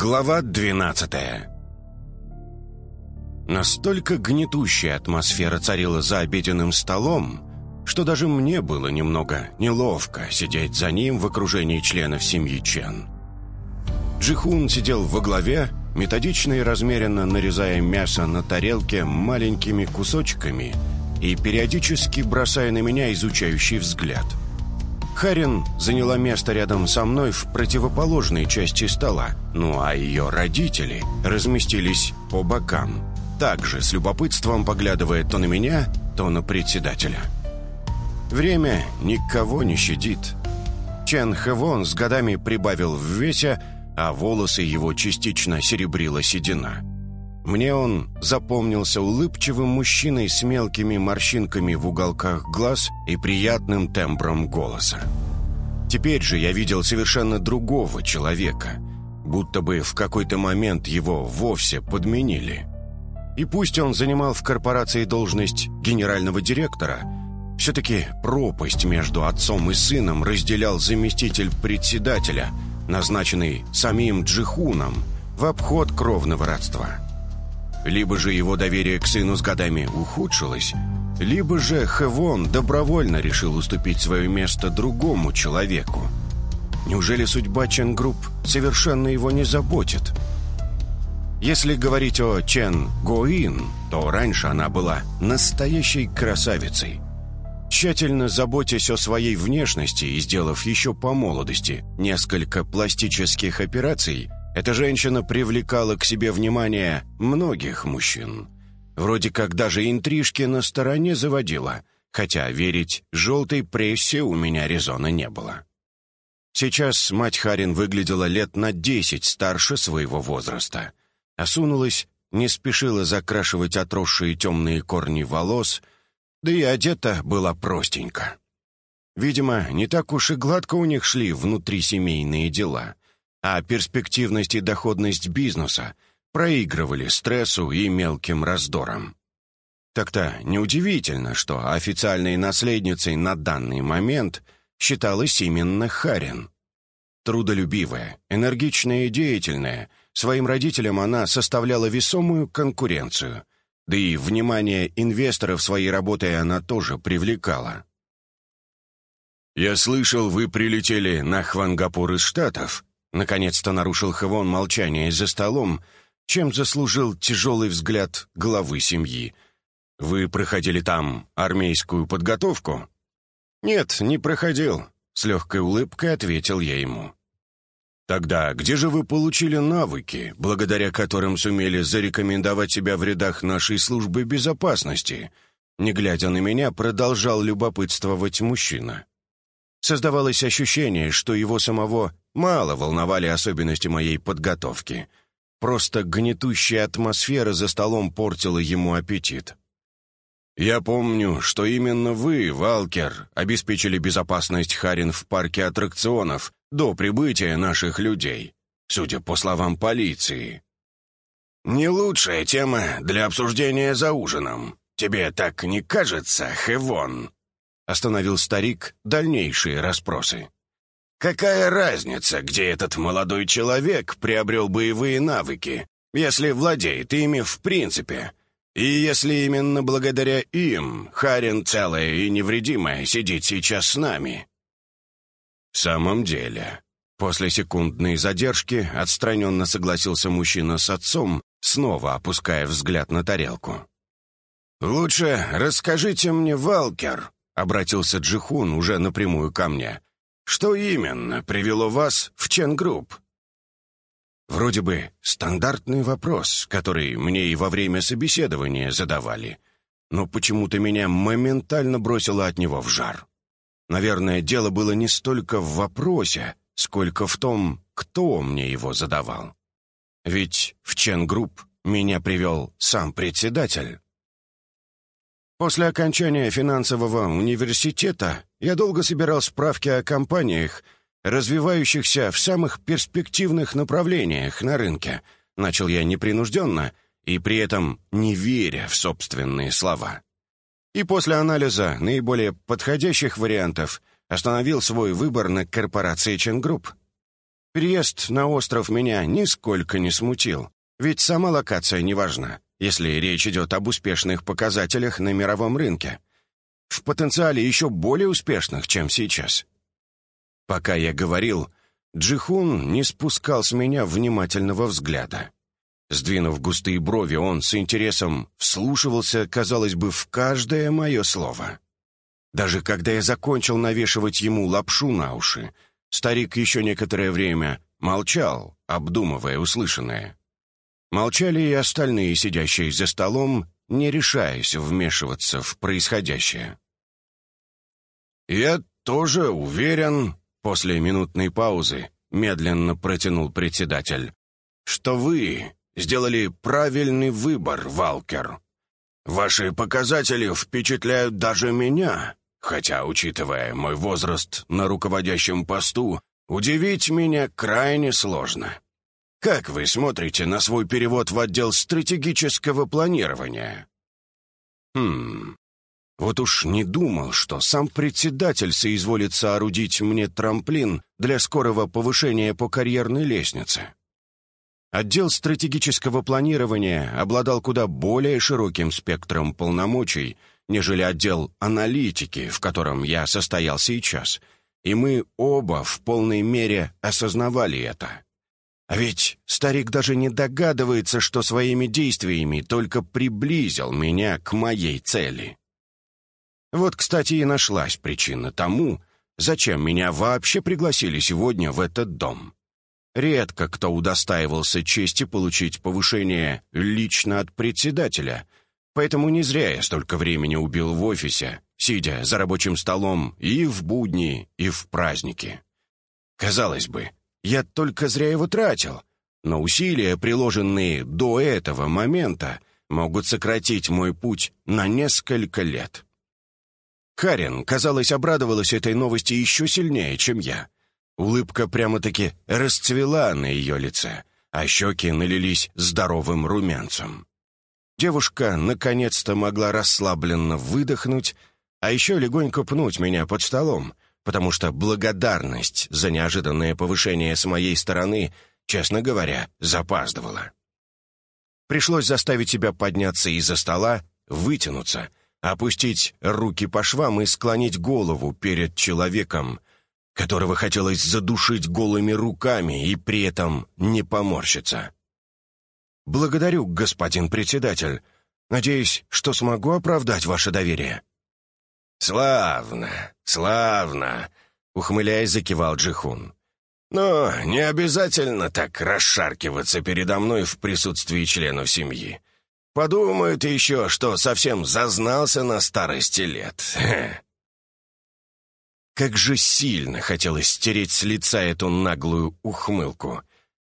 Глава 12 Настолько гнетущая атмосфера царила за обеденным столом, что даже мне было немного неловко сидеть за ним в окружении членов семьи Чен. Джихун сидел во главе, методично и размеренно нарезая мясо на тарелке маленькими кусочками и периодически бросая на меня изучающий взгляд. Харин заняла место рядом со мной в противоположной части стола, ну а ее родители разместились по бокам, также с любопытством поглядывая то на меня, то на председателя. Время никого не щадит. Чен Хэвон с годами прибавил в весе, а волосы его частично серебрила седина. Мне он запомнился улыбчивым мужчиной с мелкими морщинками в уголках глаз и приятным тембром голоса. Теперь же я видел совершенно другого человека, будто бы в какой-то момент его вовсе подменили. И пусть он занимал в корпорации должность генерального директора, все-таки пропасть между отцом и сыном разделял заместитель председателя, назначенный самим Джихуном в обход кровного родства. Либо же его доверие к сыну с годами ухудшилось, либо же Хэвон добровольно решил уступить свое место другому человеку. Неужели судьба Чен Групп совершенно его не заботит? Если говорить о Чен Гоин, то раньше она была настоящей красавицей. Тщательно заботясь о своей внешности и сделав еще по молодости несколько пластических операций, эта женщина привлекала к себе внимание многих мужчин. Вроде как даже интрижки на стороне заводила, хотя верить желтой прессе у меня резона не было. Сейчас мать Харин выглядела лет на десять старше своего возраста. Осунулась, не спешила закрашивать отросшие темные корни волос, да и одета была простенько. Видимо, не так уж и гладко у них шли внутрисемейные дела — а перспективность и доходность бизнеса проигрывали стрессу и мелким раздорам. Так-то неудивительно, что официальной наследницей на данный момент считалась именно Харин. Трудолюбивая, энергичная и деятельная, своим родителям она составляла весомую конкуренцию, да и внимание инвесторов своей работой она тоже привлекала. «Я слышал, вы прилетели на Хвангапур из Штатов», Наконец-то нарушил Хавон молчание за столом, чем заслужил тяжелый взгляд главы семьи. «Вы проходили там армейскую подготовку?» «Нет, не проходил», — с легкой улыбкой ответил я ему. «Тогда где же вы получили навыки, благодаря которым сумели зарекомендовать себя в рядах нашей службы безопасности?» Не глядя на меня, продолжал любопытствовать мужчина. Создавалось ощущение, что его самого мало волновали особенности моей подготовки. Просто гнетущая атмосфера за столом портила ему аппетит. «Я помню, что именно вы, Валкер, обеспечили безопасность Харин в парке аттракционов до прибытия наших людей, судя по словам полиции». «Не лучшая тема для обсуждения за ужином. Тебе так не кажется, Хевон?» Остановил старик дальнейшие расспросы. «Какая разница, где этот молодой человек приобрел боевые навыки, если владеет ими в принципе? И если именно благодаря им Харин целая и невредимая сидит сейчас с нами?» «В самом деле...» После секундной задержки отстраненно согласился мужчина с отцом, снова опуская взгляд на тарелку. «Лучше расскажите мне, Валкер, Обратился Джихун уже напрямую ко мне. «Что именно привело вас в Ченгрупп?» Вроде бы стандартный вопрос, который мне и во время собеседования задавали, но почему-то меня моментально бросило от него в жар. Наверное, дело было не столько в вопросе, сколько в том, кто мне его задавал. Ведь в Ченгрупп меня привел сам председатель. После окончания финансового университета я долго собирал справки о компаниях, развивающихся в самых перспективных направлениях на рынке. Начал я непринужденно и при этом не веря в собственные слова. И после анализа наиболее подходящих вариантов остановил свой выбор на корпорации Ченгрупп. Переезд на остров меня нисколько не смутил, ведь сама локация не важна, если речь идет об успешных показателях на мировом рынке. В потенциале еще более успешных, чем сейчас. Пока я говорил, Джихун не спускал с меня внимательного взгляда. Сдвинув густые брови, он с интересом вслушивался, казалось бы, в каждое мое слово. Даже когда я закончил навешивать ему лапшу на уши, старик еще некоторое время молчал, обдумывая услышанное. Молчали и остальные, сидящие за столом, не решаясь вмешиваться в происходящее. «Я тоже уверен», — после минутной паузы медленно протянул председатель, «что вы сделали правильный выбор, Валкер. Ваши показатели впечатляют даже меня, хотя, учитывая мой возраст на руководящем посту, удивить меня крайне сложно. Как вы смотрите на свой перевод в отдел стратегического планирования? Хм, вот уж не думал, что сам председатель соизволит соорудить мне трамплин для скорого повышения по карьерной лестнице. Отдел стратегического планирования обладал куда более широким спектром полномочий, нежели отдел аналитики, в котором я состоял сейчас, и мы оба в полной мере осознавали это. А ведь старик даже не догадывается, что своими действиями только приблизил меня к моей цели. Вот, кстати, и нашлась причина тому, зачем меня вообще пригласили сегодня в этот дом. Редко кто удостаивался чести получить повышение лично от председателя, поэтому не зря я столько времени убил в офисе, сидя за рабочим столом и в будни, и в праздники. Казалось бы, я только зря его тратил, но усилия, приложенные до этого момента, могут сократить мой путь на несколько лет. Харин, казалось, обрадовалась этой новости еще сильнее, чем я. Улыбка прямо-таки расцвела на ее лице, а щеки налились здоровым румянцем. Девушка наконец-то могла расслабленно выдохнуть, а еще легонько пнуть меня под столом, потому что благодарность за неожиданное повышение с моей стороны, честно говоря, запаздывала. Пришлось заставить себя подняться из-за стола, вытянуться, опустить руки по швам и склонить голову перед человеком, которого хотелось задушить голыми руками и при этом не поморщиться. «Благодарю, господин председатель. Надеюсь, что смогу оправдать ваше доверие». «Славно, славно!» — ухмыляясь, закивал Джихун. «Но не обязательно так расшаркиваться передо мной в присутствии членов семьи. Подумают еще, что совсем зазнался на старости лет. Как же сильно хотелось стереть с лица эту наглую ухмылку.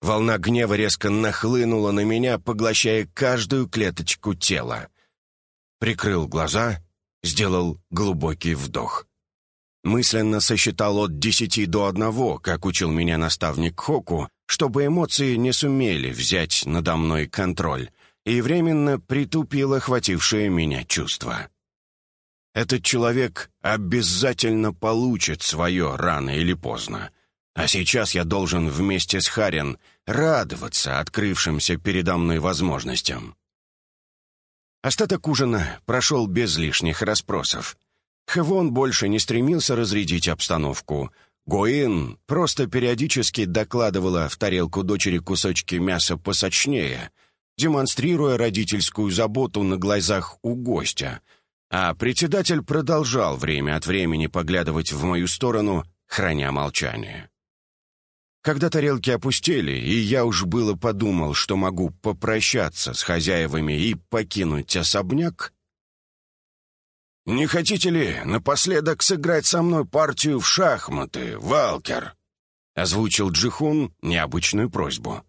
Волна гнева резко нахлынула на меня, поглощая каждую клеточку тела. Прикрыл глаза — сделал глубокий вдох. Мысленно сосчитал от десяти до одного, как учил меня наставник Хоку, чтобы эмоции не сумели взять надо мной контроль, и временно притупил охватившее меня чувство. Этот человек обязательно получит свое рано или поздно. А сейчас я должен вместе с Харин радоваться открывшимся передо мной возможностям. Остаток ужина прошел без лишних расспросов. Хевон больше не стремился разрядить обстановку. Гоин просто периодически докладывала в тарелку дочери кусочки мяса посочнее, демонстрируя родительскую заботу на глазах у гостя. А председатель продолжал время от времени поглядывать в мою сторону, храня молчание. Когда тарелки опустели, и я уж было подумал, что могу попрощаться с хозяевами и покинуть особняк, «Не хотите ли напоследок сыграть со мной партию в шахматы, Валкер?» — озвучил Джихун необычную просьбу.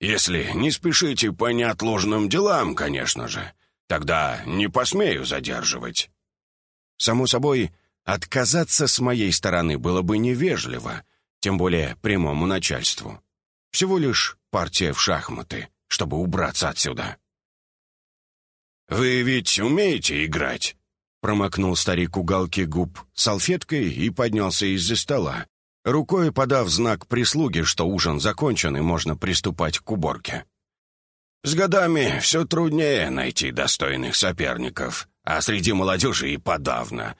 «Если не спешите по неотложным делам, конечно же, тогда не посмею задерживать». Само собой, отказаться с моей стороны было бы невежливо — тем более прямому начальству. Всего лишь партия в шахматы, чтобы убраться отсюда. «Вы ведь умеете играть?» Промокнул старик уголки губ салфеткой и поднялся из-за стола. рукой подав знак прислуги, что ужин закончен и можно приступать к уборке. «С годами все труднее найти достойных соперников, а среди молодежи и подавно.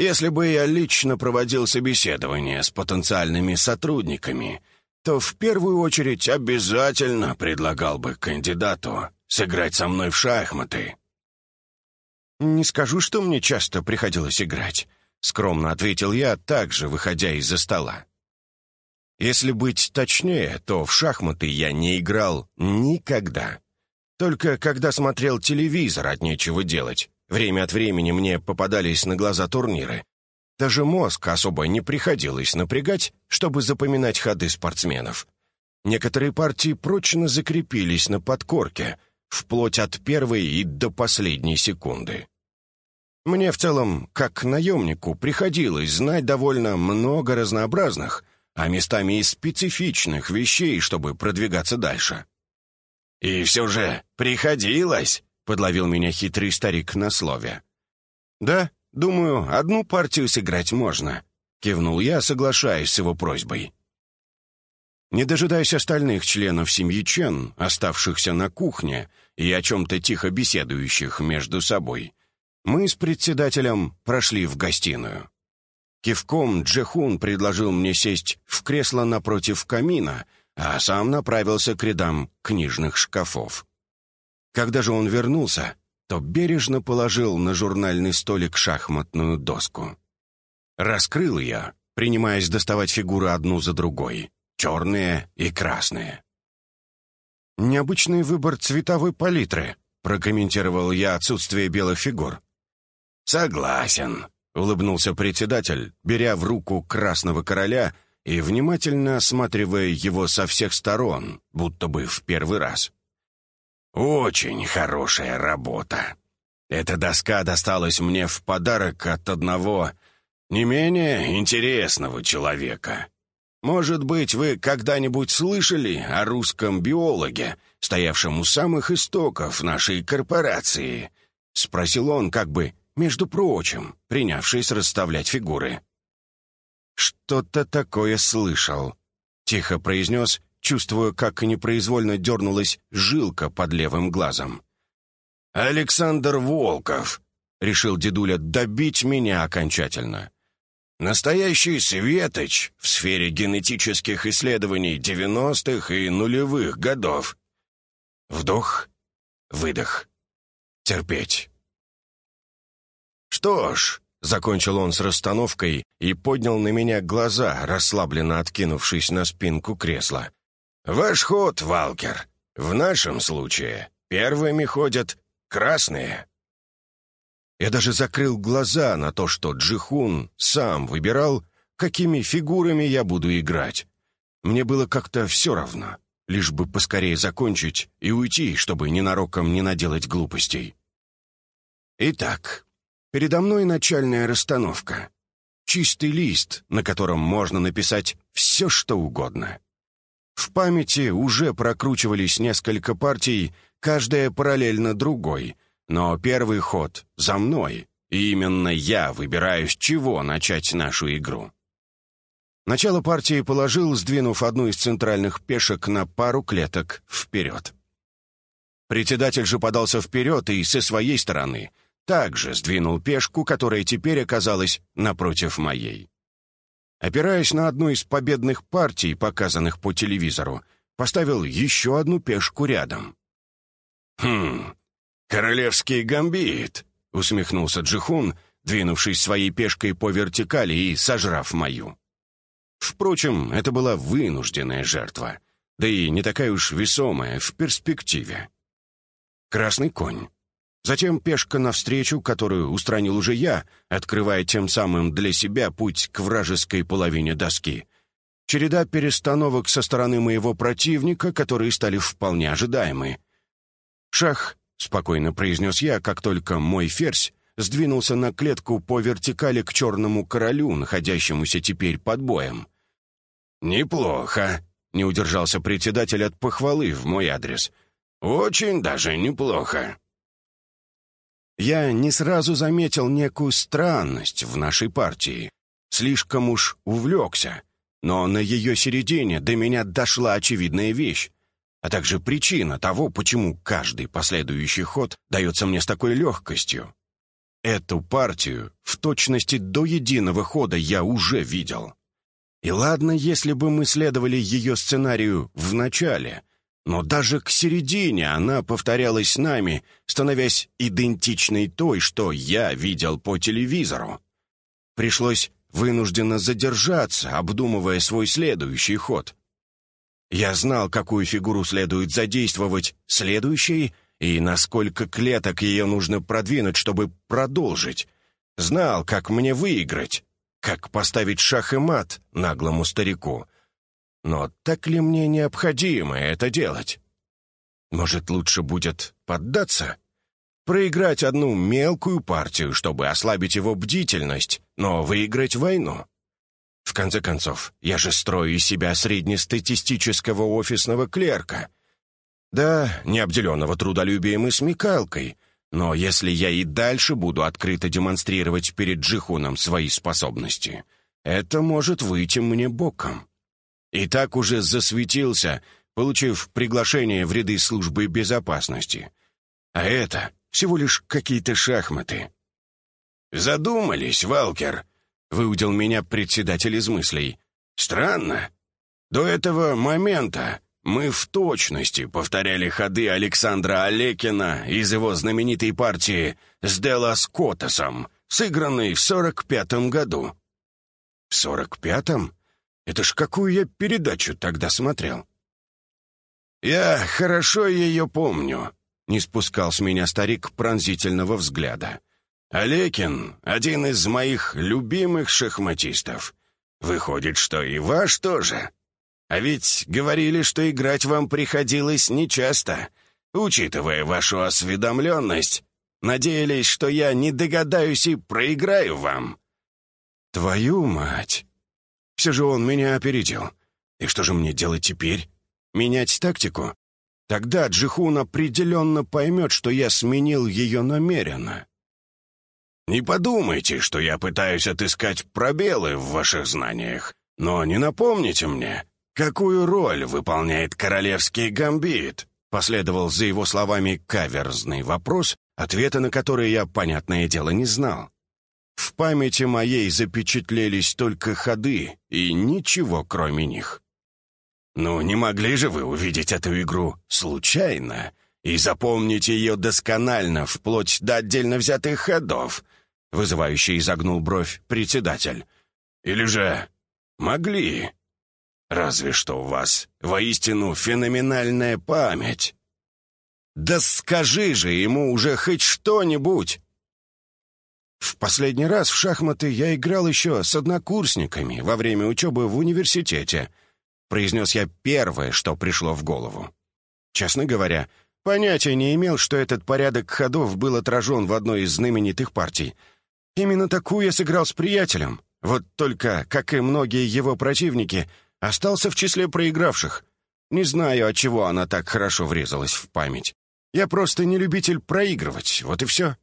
Если бы я лично проводил собеседование с потенциальными сотрудниками, то в первую очередь обязательно предлагал бы кандидату сыграть со мной в шахматы». «Не скажу, что мне часто приходилось играть», — скромно ответил я, также выходя из-за стола. Если быть точнее, то в шахматы я не играл никогда. Только когда смотрел телевизор от нечего делать. Время от времени мне попадались на глаза турниры. Даже мозг особо не приходилось напрягать, чтобы запоминать ходы спортсменов. Некоторые партии прочно закрепились на подкорке, вплоть от первой и до последней секунды. Мне в целом, как наемнику, приходилось знать довольно много разнообразных, а местами и специфичных вещей, чтобы продвигаться дальше. «И все же приходилось», — подловил меня хитрый старик на слове. «Да, думаю, одну партию сыграть можно», — кивнул я, соглашаясь с его просьбой. Не дожидаясь остальных членов семьи Чен, оставшихся на кухне и о чем-то тихо беседующих между собой, мы с председателем прошли в гостиную. Кивком Джехун предложил мне сесть в кресло напротив камина, а сам направился к рядам книжных шкафов. Когда же он вернулся, то бережно положил на журнальный столик шахматную доску. Раскрыл я, принимаясь доставать фигуры одну за другой, черные и красные. «Необычный выбор цветовой палитры», — прокомментировал я отсутствие белых фигур. «Согласен», — улыбнулся председатель, беря в руку красного короля и внимательно осматривая его со всех сторон, будто бы в первый раз. «Очень хорошая работа. Эта доска досталась мне в подарок от одного не менее интересного человека. Может быть, вы когда-нибудь слышали о русском биологе, стоявшем у самых истоков нашей корпорации?» — спросил он, как бы между прочим, принявшись расставлять фигуры. «Что-то такое слышал», — тихо произнес, чувствуя, как непроизвольно дернулась жилка под левым глазом. «Александр Волков», — решил дедуля добить меня окончательно. «Настоящий светоч в сфере генетических исследований девяностых и нулевых годов». Вдох, выдох, терпеть. «Что ж», — закончил он с расстановкой и поднял на меня глаза, расслабленно откинувшись на спинку кресла. «Ваш ход, Валкер. В нашем случае первыми ходят красные». Я даже закрыл глаза на то, что Джихун сам выбирал, какими фигурами я буду играть. Мне было как-то все равно, лишь бы поскорее закончить и уйти, чтобы ненароком не наделать глупостей. Итак, Передо мной начальная расстановка. Чистый лист, на котором можно написать все, что угодно. В памяти уже прокручивались несколько партий, каждая параллельно другой, но первый ход за мной, и именно я выбираю, с чего начать нашу игру. Начало партии положил, сдвинув одну из центральных пешек на пару клеток вперед. Председатель же подался вперед и со своей стороны также сдвинул пешку, которая теперь оказалась напротив моей. Опираясь на одну из победных партий, показанных по телевизору, поставил еще одну пешку рядом. «Хм, королевский гамбит», — усмехнулся Джихун, двинувшись своей пешкой по вертикали и сожрав мою. Впрочем, это была вынужденная жертва, да и не такая уж весомая в перспективе. Красный конь. Затем пешка навстречу, которую устранил уже я, открывая тем самым для себя путь к вражеской половине доски. Череда перестановок со стороны моего противника, которые стали вполне ожидаемы. «Шах», — спокойно произнес я, как только мой ферзь сдвинулся на клетку по вертикали к черному королю, находящемуся теперь под боем. «Неплохо», — не удержался председатель от похвалы в мой адрес. «Очень даже неплохо» я не сразу заметил некую странность в нашей партии. Слишком уж увлекся. Но на ее середине до меня дошла очевидная вещь, а также причина того, почему каждый последующий ход дается мне с такой легкостью. Эту партию в точности до единого хода я уже видел. И ладно, если бы мы следовали ее сценарию в начале, но даже к середине она повторялась с нами, становясь идентичной той, что я видел по телевизору. Пришлось вынужденно задержаться, обдумывая свой следующий ход. Я знал, какую фигуру следует задействовать следующей и насколько клеток ее нужно продвинуть, чтобы продолжить. Знал, как мне выиграть, как поставить шах и мат наглому старику. Но так ли мне необходимо это делать? Может, лучше будет поддаться? Проиграть одну мелкую партию, чтобы ослабить его бдительность, но выиграть войну? В конце концов, я же строю из себя среднестатистического офисного клерка. Да, не обделенного трудолюбием и смекалкой, но если я и дальше буду открыто демонстрировать перед Джихуном свои способности, это может выйти мне боком. И так уже засветился, получив приглашение в ряды службы безопасности. А это всего лишь какие-то шахматы. «Задумались, Валкер», — выудил меня председатель из мыслей. «Странно. До этого момента мы в точности повторяли ходы Александра Олекина из его знаменитой партии с Делла Скотосом, сыгранной в сорок пятом году». «В сорок пятом? Это ж какую я передачу тогда смотрел?» «Я хорошо ее помню», — не спускал с меня старик пронзительного взгляда. «Олекин — один из моих любимых шахматистов. Выходит, что и ваш тоже. А ведь говорили, что играть вам приходилось нечасто. Учитывая вашу осведомленность, надеялись, что я не догадаюсь и проиграю вам». «Твою мать!» Все же он меня опередил. И что же мне делать теперь? Менять тактику? Тогда Джихун определенно поймет, что я сменил ее намеренно. Не подумайте, что я пытаюсь отыскать пробелы в ваших знаниях, но не напомните мне, какую роль выполняет королевский гамбит, последовал за его словами каверзный вопрос, ответа на который я, понятное дело, не знал. В памяти моей запечатлелись только ходы и ничего кроме них. «Ну, не могли же вы увидеть эту игру случайно и запомнить ее досконально, вплоть до отдельно взятых ходов?» Вызывающе изогнул бровь председатель. «Или же могли? Разве что у вас воистину феноменальная память». «Да скажи же ему уже хоть что-нибудь!» В последний раз в шахматы я играл еще с однокурсниками во время учебы в университете. Произнес я первое, что пришло в голову. Честно говоря, понятия не имел, что этот порядок ходов был отражен в одной из знаменитых партий. Именно такую я сыграл с приятелем. Вот только, как и многие его противники, остался в числе проигравших. Не знаю, от чего она так хорошо врезалась в память. Я просто не любитель проигрывать, вот и все.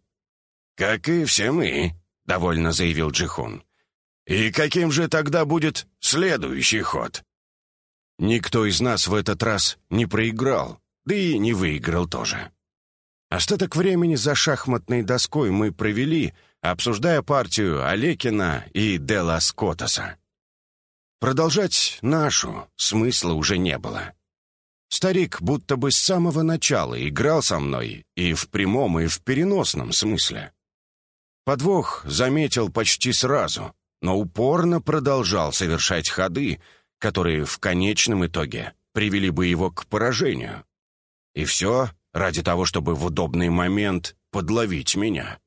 «Как и все мы», — довольно заявил Джихун. «И каким же тогда будет следующий ход?» Никто из нас в этот раз не проиграл, да и не выиграл тоже. Остаток времени за шахматной доской мы провели, обсуждая партию Олекина и Дела Скотаса. Продолжать нашу смысла уже не было. Старик будто бы с самого начала играл со мной и в прямом, и в переносном смысле. Подвох заметил почти сразу, но упорно продолжал совершать ходы, которые в конечном итоге привели бы его к поражению. И все ради того, чтобы в удобный момент подловить меня.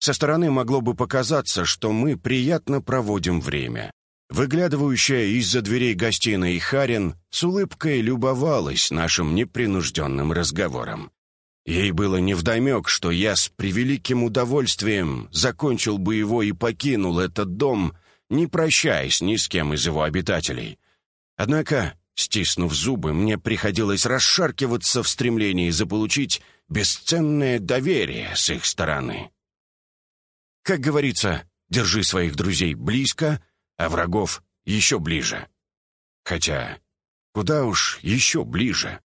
Со стороны могло бы показаться, что мы приятно проводим время. Выглядывающая из-за дверей гостиной Харин с улыбкой любовалась нашим непринужденным разговором. Ей было невдомек, что я с превеликим удовольствием закончил бы его и покинул этот дом, не прощаясь ни с кем из его обитателей. Однако, стиснув зубы, мне приходилось расшаркиваться в стремлении заполучить бесценное доверие с их стороны. Как говорится, держи своих друзей близко, а врагов еще ближе. Хотя, куда уж еще ближе.